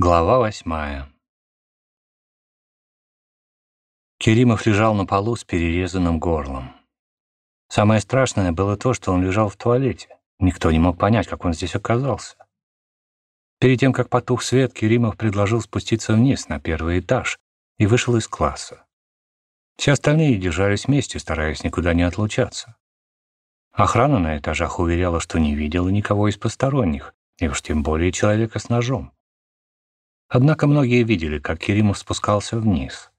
Глава восьмая Керимов лежал на полу с перерезанным горлом. Самое страшное было то, что он лежал в туалете. Никто не мог понять, как он здесь оказался. Перед тем, как потух свет, Керимов предложил спуститься вниз на первый этаж и вышел из класса. Все остальные держались вместе, стараясь никуда не отлучаться. Охрана на этажах уверяла, что не видела никого из посторонних, и уж тем более человека с ножом. Однако многие видели, как Керимов спускался вниз.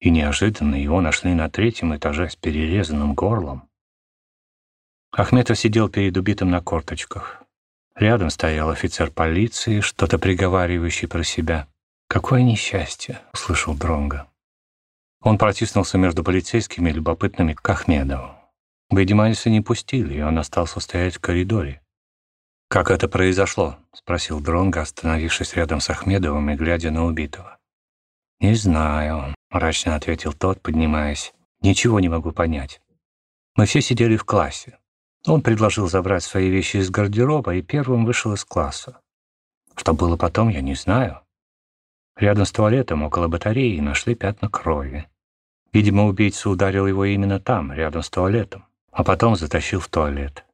И неожиданно его нашли на третьем этаже с перерезанным горлом. Ахметов сидел перед убитым на корточках. Рядом стоял офицер полиции, что-то приговаривающий про себя. «Какое несчастье!» — услышал Дронга. Он протиснулся между полицейскими любопытными к Ахмедову. Видимо, не пустили, и он остался стоять в коридоре. «Как это произошло?» — спросил Дронго, остановившись рядом с Ахмедовым и глядя на убитого. «Не знаю», — мрачно ответил тот, поднимаясь. «Ничего не могу понять. Мы все сидели в классе. Он предложил забрать свои вещи из гардероба и первым вышел из класса. Что было потом, я не знаю. Рядом с туалетом, около батареи, нашли пятна крови. Видимо, убийца ударил его именно там, рядом с туалетом, а потом затащил в туалет.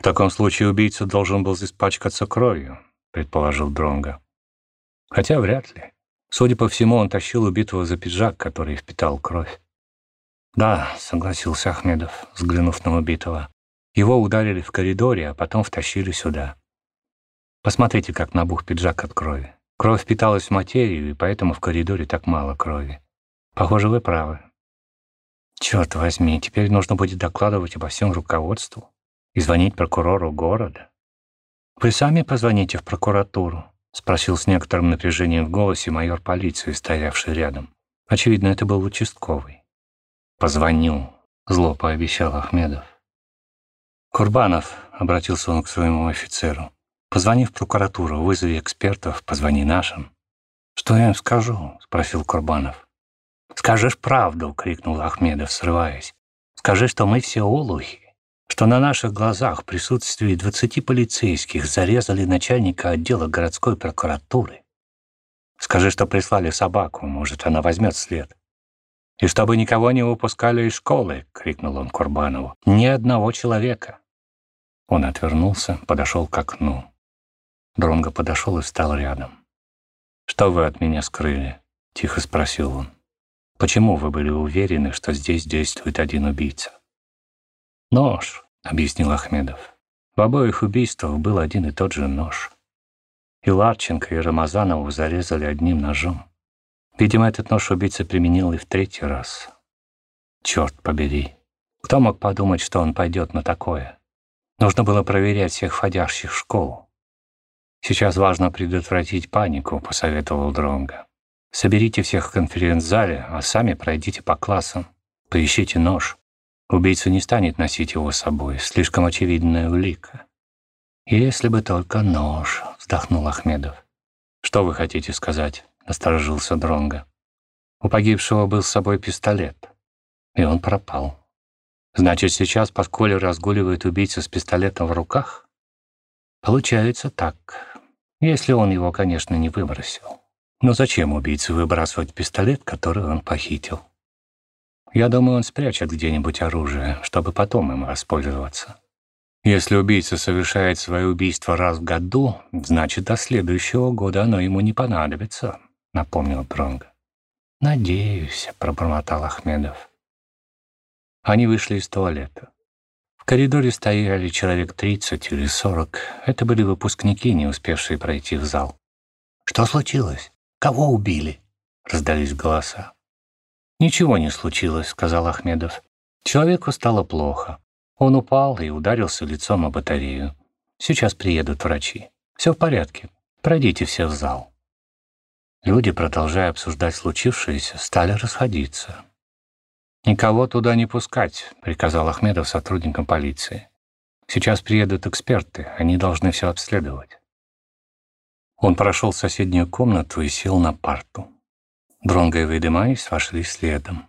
В таком случае убийца должен был испачкаться кровью, предположил Дронга. Хотя вряд ли. Судя по всему, он тащил убитого за пиджак, который впитал кровь. «Да», — согласился Ахмедов, взглянув на убитого. «Его ударили в коридоре, а потом втащили сюда. Посмотрите, как набух пиджак от крови. Кровь впиталась в материю, и поэтому в коридоре так мало крови. Похоже, вы правы. Черт возьми, теперь нужно будет докладывать обо всем руководству и звонить прокурору города. «Вы сами позвоните в прокуратуру?» — спросил с некоторым напряжением в голосе майор полиции, стоявший рядом. Очевидно, это был участковый. «Позвоню», — зло пообещал Ахмедов. «Курбанов», — обратился он к своему офицеру, — «позвони в прокуратуру, вызови экспертов, позвони нашим». «Что я им скажу?» — спросил Курбанов. «Скажешь правду!» — крикнул Ахмедов, срываясь. «Скажи, что мы все олухи, что на наших глазах в присутствии 20 полицейских зарезали начальника отдела городской прокуратуры. Скажи, что прислали собаку, может, она возьмет след. И чтобы никого не выпускали из школы, крикнул он Курбанову. Ни одного человека. Он отвернулся, подошел к окну. Дронго подошел и встал рядом. «Что вы от меня скрыли?» — тихо спросил он. «Почему вы были уверены, что здесь действует один убийца?» «Нож», — объяснил Ахмедов. «В обоих убийствах был один и тот же нож. И Ларченко, и Рамазанову зарезали одним ножом. Видимо, этот нож убийца применил и в третий раз. Черт побери. Кто мог подумать, что он пойдет на такое? Нужно было проверять всех входящих в школу. Сейчас важно предотвратить панику, посоветовал Дронга. Соберите всех в конференц-зале, а сами пройдите по классам. Поищите нож. Убийца не станет носить его с собой, слишком очевидная улика. «Если бы только нож», — вздохнул Ахмедов. «Что вы хотите сказать?» — насторожился Дронга. «У погибшего был с собой пистолет, и он пропал. Значит, сейчас по школе разгуливает убийца с пистолетом в руках? Получается так, если он его, конечно, не выбросил. Но зачем убийце выбрасывать пистолет, который он похитил? Я думаю, он спрячет где-нибудь оружие, чтобы потом им воспользоваться. Если убийца совершает свое убийство раз в году, значит, до следующего года оно ему не понадобится, — напомнил Дронго. «Надеюсь», — пробормотал Ахмедов. Они вышли из туалета. В коридоре стояли человек тридцать или сорок. Это были выпускники, не успевшие пройти в зал. «Что случилось? Кого убили?» — раздались голоса. «Ничего не случилось», — сказал Ахмедов. «Человеку стало плохо. Он упал и ударился лицом о батарею. Сейчас приедут врачи. Все в порядке. Пройдите все в зал». Люди, продолжая обсуждать случившееся, стали расходиться. «Никого туда не пускать», — приказал Ахмедов сотрудникам полиции. «Сейчас приедут эксперты, они должны все обследовать». Он прошел в соседнюю комнату и сел на парту. Дронго и Вейдемайс вошли следом.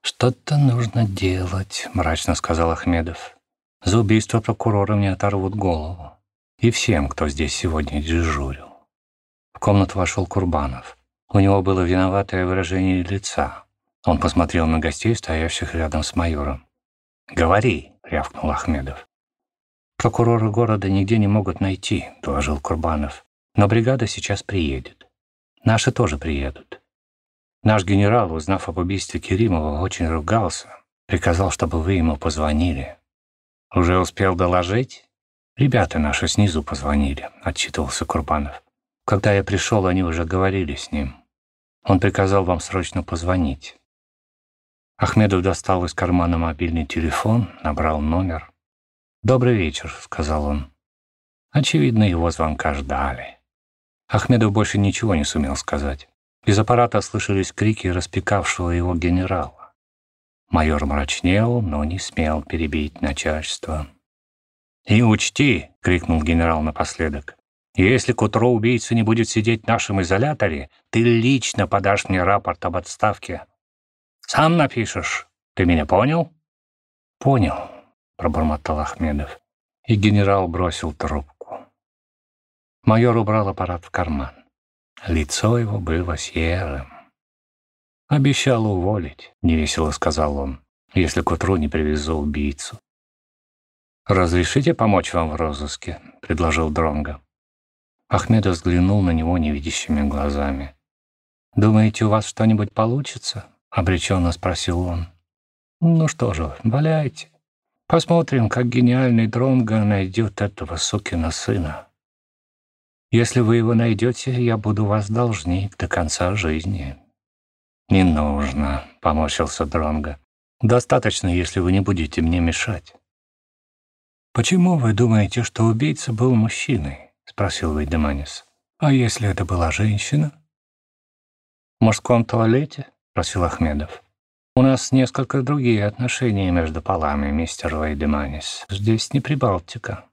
«Что-то нужно делать», — мрачно сказал Ахмедов. «За убийство прокурора мне оторвут голову. И всем, кто здесь сегодня дежурил». комнату вошел Курбанов. У него было виноватое выражение лица. Он посмотрел на гостей, стоящих рядом с майором. «Говори», — рявкнул Ахмедов. «Прокуроры города нигде не могут найти», — доложил Курбанов. «Но бригада сейчас приедет. Наши тоже приедут. Наш генерал, узнав об убийстве Керимова, очень ругался, приказал, чтобы вы ему позвонили. Уже успел доложить? Ребята наши снизу позвонили, отчитывался Курбанов. Когда я пришел, они уже говорили с ним. Он приказал вам срочно позвонить. Ахмедов достал из кармана мобильный телефон, набрал номер. «Добрый вечер», — сказал он. Очевидно, его звонка ждали. Ахмедов больше ничего не сумел сказать. Из аппарата слышались крики распекавшего его генерала. Майор мрачнел, но не смел перебить начальство. «И учти!» — крикнул генерал напоследок. «Если к утру убийца не будет сидеть в нашем изоляторе, ты лично подашь мне рапорт об отставке. Сам напишешь. Ты меня понял?» «Понял», — пробормотал Ахмедов. И генерал бросил трубку. Майор убрал аппарат в карман. Лицо его было серым. «Обещал уволить», — невесело сказал он, «если к утру не привезу убийцу». «Разрешите помочь вам в розыске?» — предложил Дронго. Ахмедов взглянул на него невидящими глазами. «Думаете, у вас что-нибудь получится?» — обреченно спросил он. «Ну что же, валяйте. Посмотрим, как гениальный Дронго найдет этого сукина сына». Если вы его найдете, я буду вас должник до конца жизни». «Не нужно», — поморщился Дронго. «Достаточно, если вы не будете мне мешать». «Почему вы думаете, что убийца был мужчиной?» — спросил Вейдеманис. «А если это была женщина?» «В мужском туалете?» — спросил Ахмедов. «У нас несколько другие отношения между полами, мистер Вейдеманис. Здесь не Прибалтика».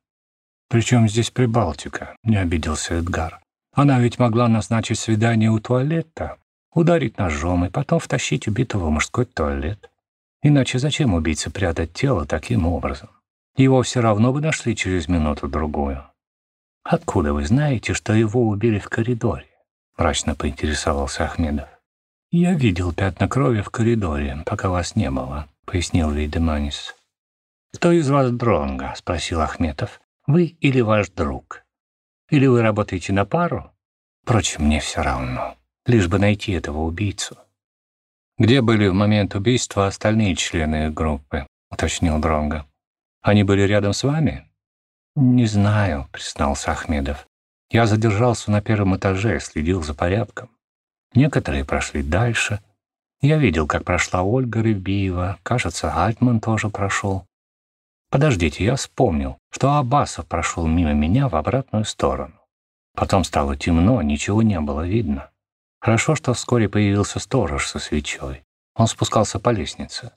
«Причем здесь Прибалтика?» — не обиделся Эдгар. «Она ведь могла назначить свидание у туалета, ударить ножом и потом втащить убитого в мужской туалет. Иначе зачем убийце прятать тело таким образом? Его все равно бы нашли через минуту-другую». «Откуда вы знаете, что его убили в коридоре?» — мрачно поинтересовался Ахмедов. «Я видел пятна крови в коридоре, пока вас не было», — пояснил Вейдеманис. «Кто из вас Дронга?» — спросил Ахметов. Вы или ваш друг? Или вы работаете на пару? Впрочем, мне все равно. Лишь бы найти этого убийцу. Где были в момент убийства остальные члены группы? Уточнил Дронга. Они были рядом с вами? Не знаю, признался Ахмедов. Я задержался на первом этаже, следил за порядком. Некоторые прошли дальше. Я видел, как прошла Ольга Рыбиева. Кажется, Альтман тоже прошел. Подождите, я вспомнил, что Абасов прошел мимо меня в обратную сторону. Потом стало темно, ничего не было видно. Хорошо, что вскоре появился сторож со свечой. Он спускался по лестнице.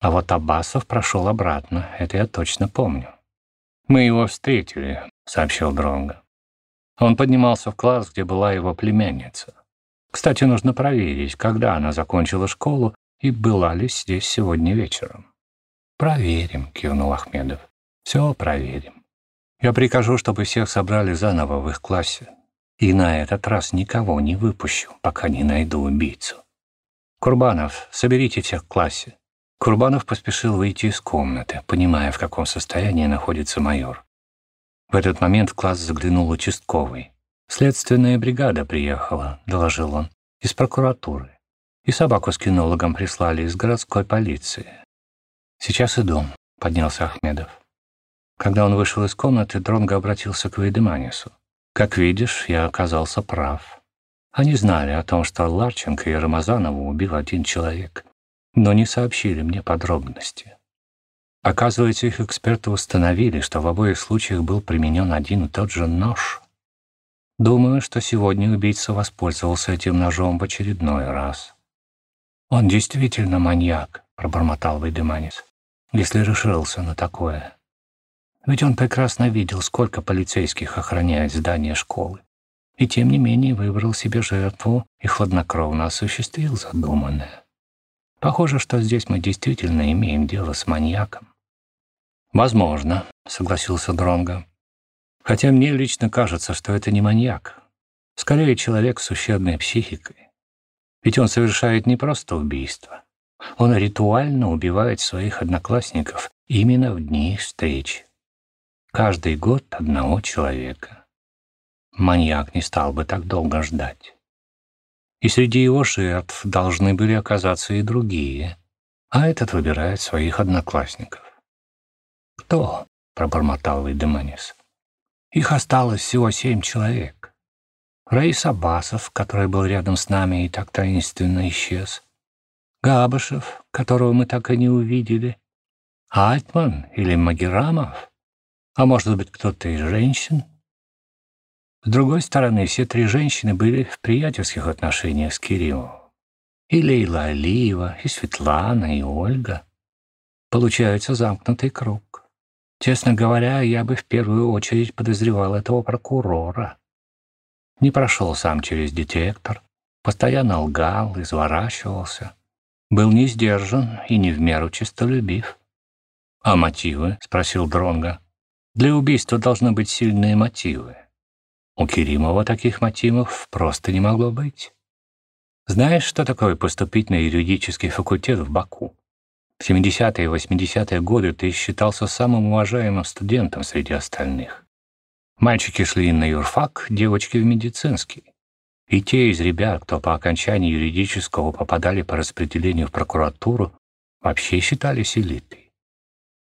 А вот Абасов прошел обратно, это я точно помню. «Мы его встретили», — сообщил Дронго. Он поднимался в класс, где была его племянница. Кстати, нужно проверить, когда она закончила школу и была ли здесь сегодня вечером. «Проверим», — кивнул Ахмедов. «Все проверим. Я прикажу, чтобы всех собрали заново в их классе. И на этот раз никого не выпущу, пока не найду убийцу. Курбанов, соберите всех в классе». Курбанов поспешил выйти из комнаты, понимая, в каком состоянии находится майор. В этот момент в класс заглянул участковый. «Следственная бригада приехала», — доложил он, — «из прокуратуры. И собаку с кинологом прислали из городской полиции. «Сейчас иду», — поднялся Ахмедов. Когда он вышел из комнаты, Дронго обратился к Вейдеманису. «Как видишь, я оказался прав. Они знали о том, что Ларченко и Рамазанова убил один человек, но не сообщили мне подробности. Оказывается, их эксперты установили, что в обоих случаях был применен один и тот же нож. Думаю, что сегодня убийца воспользовался этим ножом в очередной раз. «Он действительно маньяк», — пробормотал Вейдеманис если решился на такое. Ведь он прекрасно видел, сколько полицейских охраняет здание школы. И тем не менее выбрал себе жертву и хладнокровно осуществил задуманное. Похоже, что здесь мы действительно имеем дело с маньяком. «Возможно», — согласился Дронго. «Хотя мне лично кажется, что это не маньяк. Скорее, человек с ущербной психикой. Ведь он совершает не просто убийство. Он ритуально убивает своих одноклассников именно в дни их встреч. Каждый год одного человека. Маньяк не стал бы так долго ждать. И среди его жертв должны были оказаться и другие, а этот выбирает своих одноклассников. «Кто?» — пробормотал Вейдеманис. «Их осталось всего семь человек. Раис Абасов, который был рядом с нами и так таинственно исчез. Габышев, которого мы так и не увидели. Альтман или Магерамов. А может быть, кто-то из женщин?» С другой стороны, все три женщины были в приятельских отношениях с Кириллом. И Лейла Алиева, и Светлана, и Ольга. Получается замкнутый круг. Честно говоря, я бы в первую очередь подозревал этого прокурора. Не прошел сам через детектор, постоянно лгал, изворачивался. Был не сдержан и не в меру честолюбив. «А мотивы?» — спросил Дронга. «Для убийства должны быть сильные мотивы. У Керимова таких мотивов просто не могло быть. Знаешь, что такое поступить на юридический факультет в Баку? В 70-е и 80-е годы ты считался самым уважаемым студентом среди остальных. Мальчики шли на юрфак, девочки в медицинский. И те из ребят, кто по окончании юридического попадали по распределению в прокуратуру, вообще считались элитой.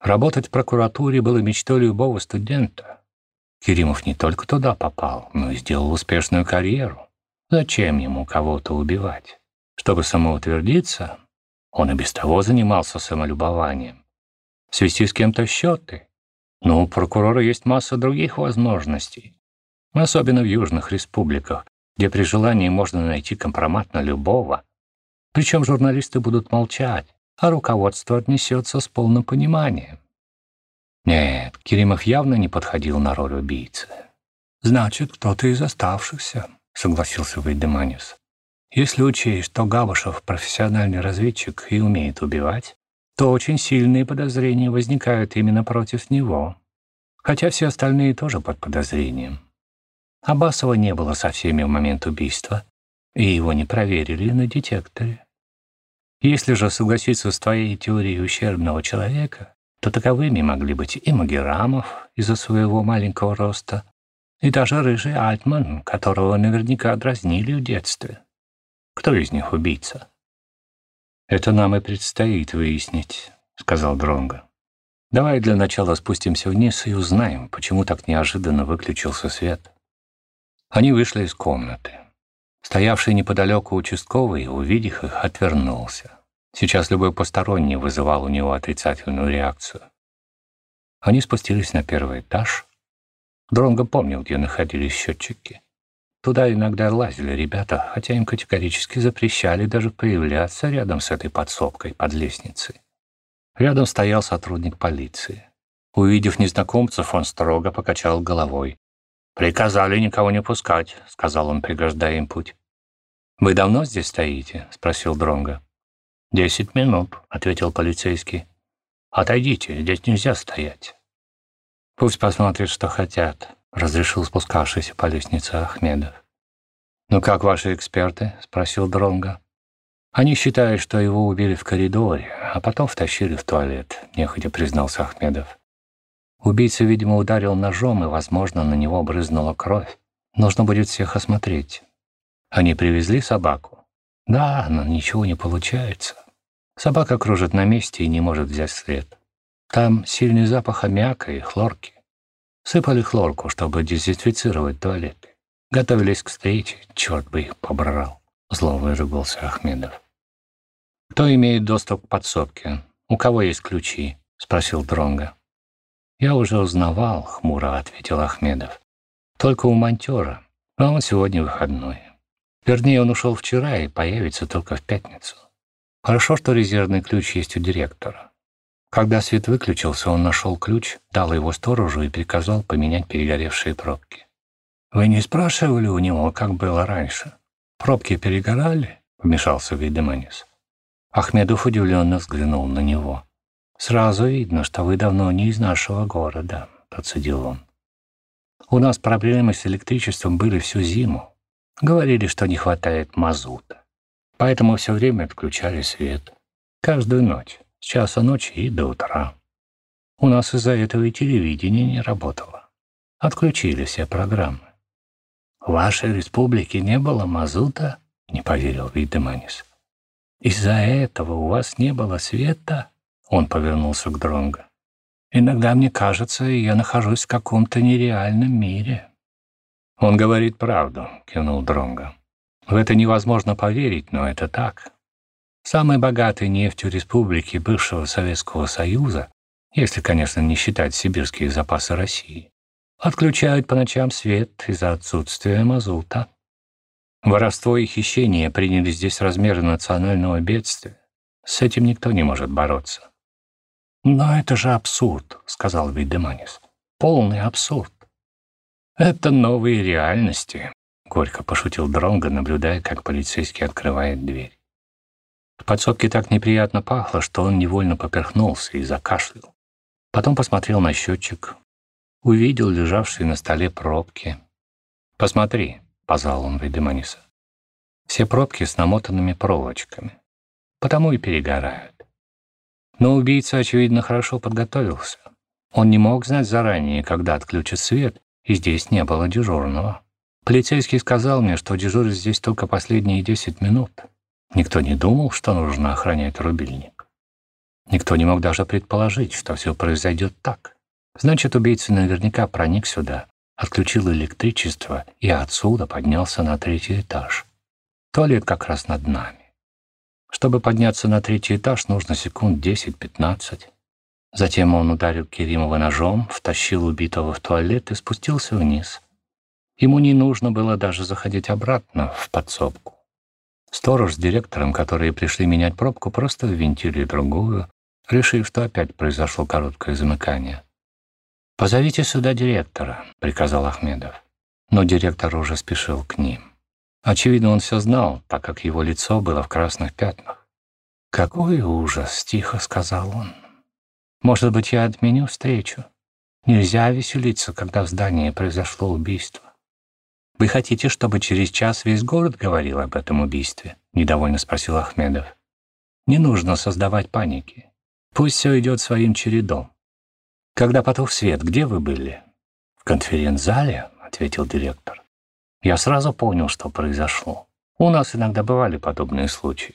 Работать в прокуратуре было мечтой любого студента. Керимов не только туда попал, но и сделал успешную карьеру. Зачем ему кого-то убивать? Чтобы самоутвердиться, он и без того занимался самолюбованием. Свести с кем-то счеты? Ну, у прокурора есть масса других возможностей. Особенно в южных республиках, где при желании можно найти компромат на любого. Причем журналисты будут молчать, а руководство отнесется с полным пониманием. Нет, Керимов явно не подходил на роль убийцы. «Значит, кто-то из оставшихся», — согласился Вейдеманис. «Если учесть, что Габышев профессиональный разведчик и умеет убивать, то очень сильные подозрения возникают именно против него, хотя все остальные тоже под подозрением. Абасова не было со всеми в момент убийства, и его не проверили на детекторе. Если же согласиться с твоей теорией ущербного человека, то таковыми могли быть и Магерамов из-за своего маленького роста, и даже рыжий Альтман, которого наверняка дразнили в детстве. Кто из них убийца? «Это нам и предстоит выяснить», — сказал Дронго. «Давай для начала спустимся вниз и узнаем, почему так неожиданно выключился свет». Они вышли из комнаты. Стоявший неподалеку участковый, увидев их, отвернулся. Сейчас любой посторонний вызывал у него отрицательную реакцию. Они спустились на первый этаж. Дронго помнил, где находились счетчики. Туда иногда лазили ребята, хотя им категорически запрещали даже появляться рядом с этой подсобкой под лестницей. Рядом стоял сотрудник полиции. Увидев незнакомцев, он строго покачал головой. «Приказали никого не пускать», — сказал он, преграждая им путь. «Вы давно здесь стоите?» — спросил Дронго. «Десять минут», — ответил полицейский. «Отойдите, здесь нельзя стоять». «Пусть посмотрят, что хотят», — разрешил спускавшийся по лестнице Ахмедов. «Ну как ваши эксперты?» — спросил Дронга. «Они считают, что его убили в коридоре, а потом втащили в туалет», — нехотя признался Ахмедов. Убийца, видимо, ударил ножом, и, возможно, на него брызнула кровь. Нужно будет всех осмотреть. Они привезли собаку. Да, но ничего не получается. Собака кружит на месте и не может взять след. Там сильный запах аммиака и хлорки. Сыпали хлорку, чтобы дезинфицировать туалеты. Готовились к встрече, черт бы их побрал. Зло выругался Ахмедов. «Кто имеет доступ к подсобке? У кого есть ключи?» — спросил Дронга. «Я уже узнавал», — хмуро ответил Ахмедов. «Только у монтера, а он сегодня выходной. Вернее, он ушел вчера и появится только в пятницу. Хорошо, что резервный ключ есть у директора. Когда свет выключился, он нашел ключ, дал его сторожу и приказал поменять перегоревшие пробки. «Вы не спрашивали у него, как было раньше? Пробки перегорали?» — вмешался Вейдеманис. Ахмедов удивленно взглянул на него. «Сразу видно, что вы давно не из нашего города», — процедил он. «У нас проблемы с электричеством были всю зиму. Говорили, что не хватает мазута. Поэтому все время отключали свет. Каждую ночь, с часа ночи и до утра. У нас из-за этого и телевидение не работало. Отключили все программы. «В вашей республике не было мазута?» — не поверил Вейдеманис. «Из-за этого у вас не было света?» Он повернулся к Дронго. «Иногда мне кажется, я нахожусь в каком-то нереальном мире». «Он говорит правду», — кивнул Дронго. «В это невозможно поверить, но это так. Самой богатой нефтью республики бывшего Советского Союза если, конечно, не считать сибирские запасы России, отключают по ночам свет из-за отсутствия мазута. Воровство и хищение приняли здесь размеры национального бедствия. С этим никто не может бороться. «Но это же абсурд», — сказал Вейдеманис. «Полный абсурд». «Это новые реальности», — горько пошутил Дронго, наблюдая, как полицейский открывает дверь. В подсобке так неприятно пахло, что он невольно поперхнулся и закашлял. Потом посмотрел на счетчик, увидел лежавшие на столе пробки. «Посмотри», — позвал он Вейдеманиса. «Все пробки с намотанными проволочками. Потому и перегорают». Но убийца, очевидно, хорошо подготовился. Он не мог знать заранее, когда отключат свет, и здесь не было дежурного. Полицейский сказал мне, что дежурит здесь только последние десять минут. Никто не думал, что нужно охранять рубильник. Никто не мог даже предположить, что все произойдет так. Значит, убийца наверняка проник сюда, отключил электричество и отсюда поднялся на третий этаж. Туалет как раз над нами. Чтобы подняться на третий этаж, нужно секунд 10-15. Затем он ударил Керимова ножом, втащил убитого в туалет и спустился вниз. Ему не нужно было даже заходить обратно в подсобку. Сторож с директором, которые пришли менять пробку, просто ввинтили другую, решив, что опять произошло короткое замыкание. «Позовите сюда директора», — приказал Ахмедов. Но директор уже спешил к ним. Очевидно, он все знал, так как его лицо было в красных пятнах. «Какой ужас!» — тихо сказал он. «Может быть, я отменю встречу? Нельзя веселиться, когда в здании произошло убийство». «Вы хотите, чтобы через час весь город говорил об этом убийстве?» — недовольно спросил Ахмедов. «Не нужно создавать паники. Пусть все идет своим чередом. Когда потух свет, где вы были? В конференц-зале, ответил директор. Я сразу понял, что произошло. У нас иногда бывали подобные случаи.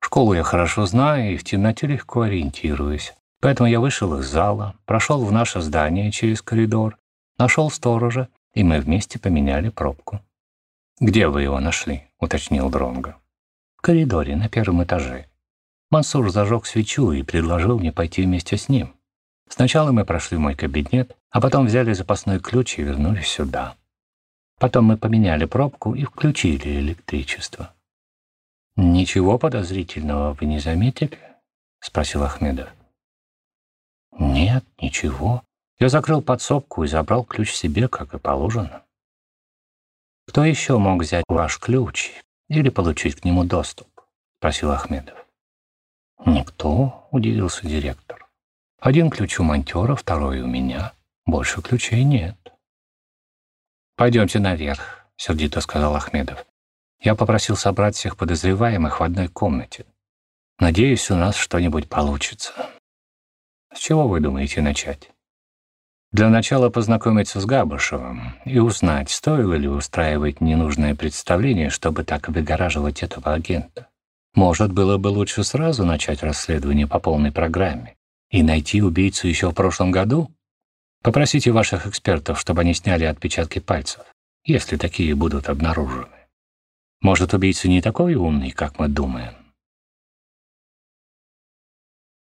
Школу я хорошо знаю и в темноте легко ориентируюсь. Поэтому я вышел из зала, прошел в наше здание через коридор, нашел сторожа, и мы вместе поменяли пробку. «Где вы его нашли?» — уточнил Дронго. «В коридоре, на первом этаже. Мансур зажег свечу и предложил мне пойти вместе с ним. Сначала мы прошли мой кабинет, а потом взяли запасной ключ и вернулись сюда. Потом мы поменяли пробку и включили электричество. «Ничего подозрительного вы не заметили?» — спросил Ахмедов. «Нет, ничего. Я закрыл подсобку и забрал ключ себе, как и положено». «Кто еще мог взять ваш ключ или получить к нему доступ?» — спросил Ахмедов. «Никто», — удивился директор. «Один ключ у монтера, второй у меня. Больше ключей нет». «Пойдемте наверх», — сердито сказал Ахмедов. «Я попросил собрать всех подозреваемых в одной комнате. Надеюсь, у нас что-нибудь получится». «С чего вы думаете начать?» Для начала познакомиться с Габышевым и узнать, стоило ли устраивать ненужное представление, чтобы так выгораживать этого агента. Может, было бы лучше сразу начать расследование по полной программе и найти убийцу еще в прошлом году? Попросите ваших экспертов, чтобы они сняли отпечатки пальцев, если такие будут обнаружены. Может, убийца не такой умный, как мы думаем,